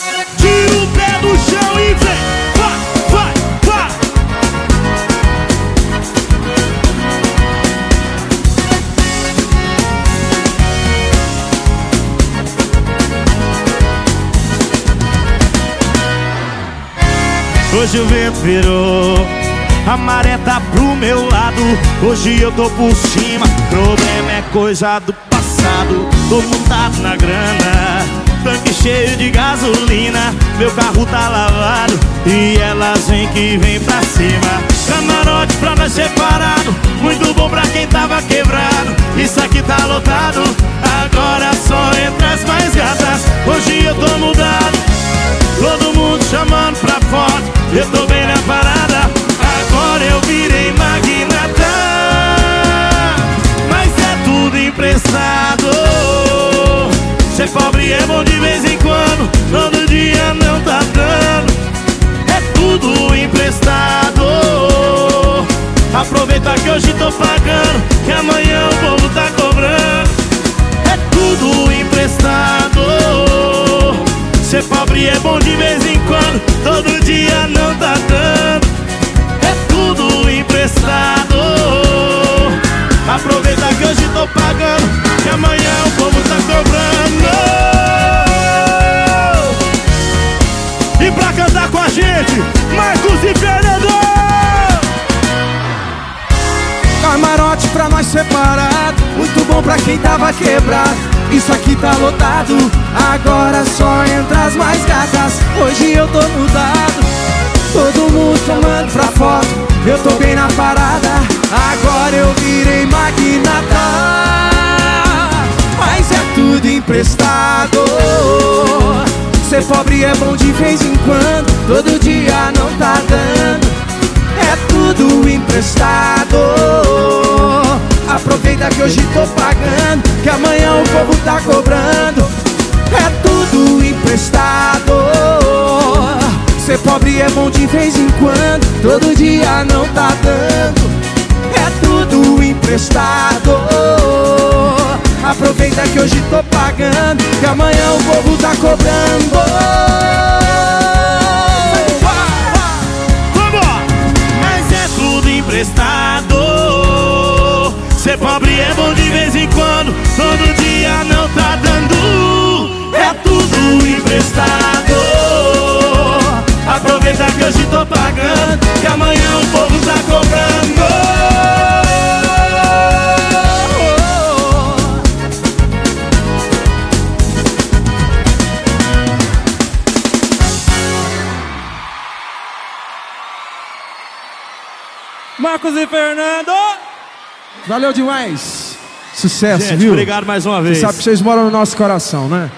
Tira o pé do chão e vem. Vai, vai, vai. Hoje o vento virou, a maré tá pro meu lado. Hoje eu tô por cima, problema é coisa do passado. Tô montado na grana, cheio de gasolina. Meu carro tá lavado e elas vêm que vem pra cima. Camarote pra nós separado, muito bom pra quem tava quebrado. Isso aqui tá lotado, agora só entra as mais gatas. Hoje eu tô mudado. Todo mundo chamando pra foto Eu tô bem na parada Agora eu virei magnata Mas é tudo emprestado Aproveita que hoje tô pagando Que amanhã o povo tá cobrando É tudo emprestado Ser pobre é bom de vez em quando, todo dia não tá dando. É tudo emprestado. Aproveita que hoje tô pagando, que amanhã o povo tá cobrando. E pra cantar com a gente, Marcos e Fernando. Nós Muito bom pra quem tava quebrado. Isso aqui tá lotado. Agora só entra as mais gatas. Hoje eu tô mudado. Todo mundo chamando pra foto. Eu tô bem na parada. Agora eu virei magnata. Mas é tudo emprestado. Ser pobre é bom de vez em quando. Todo dia não tá dando. É tudo emprestado hoje tô pagando Que amanhã o povo tá cobrando. É tudo emprestado. Ser pobre é bom de vez em quando Todo dia não tá dando. É tudo emprestado. Aproveita que hoje tô pagando Que amanhã o povo tá cobrando Ser pobre é bom de vez em quando, todo dia não tá dando. É tudo emprestado. Aproveita que hoje tô pagando, que amanhã o povo tá cobrando. Marcos e Fernando. Valeu demais. Sucesso, Gente, viu? obrigado mais uma vez. Você sabe que vocês moram no nosso coração, né?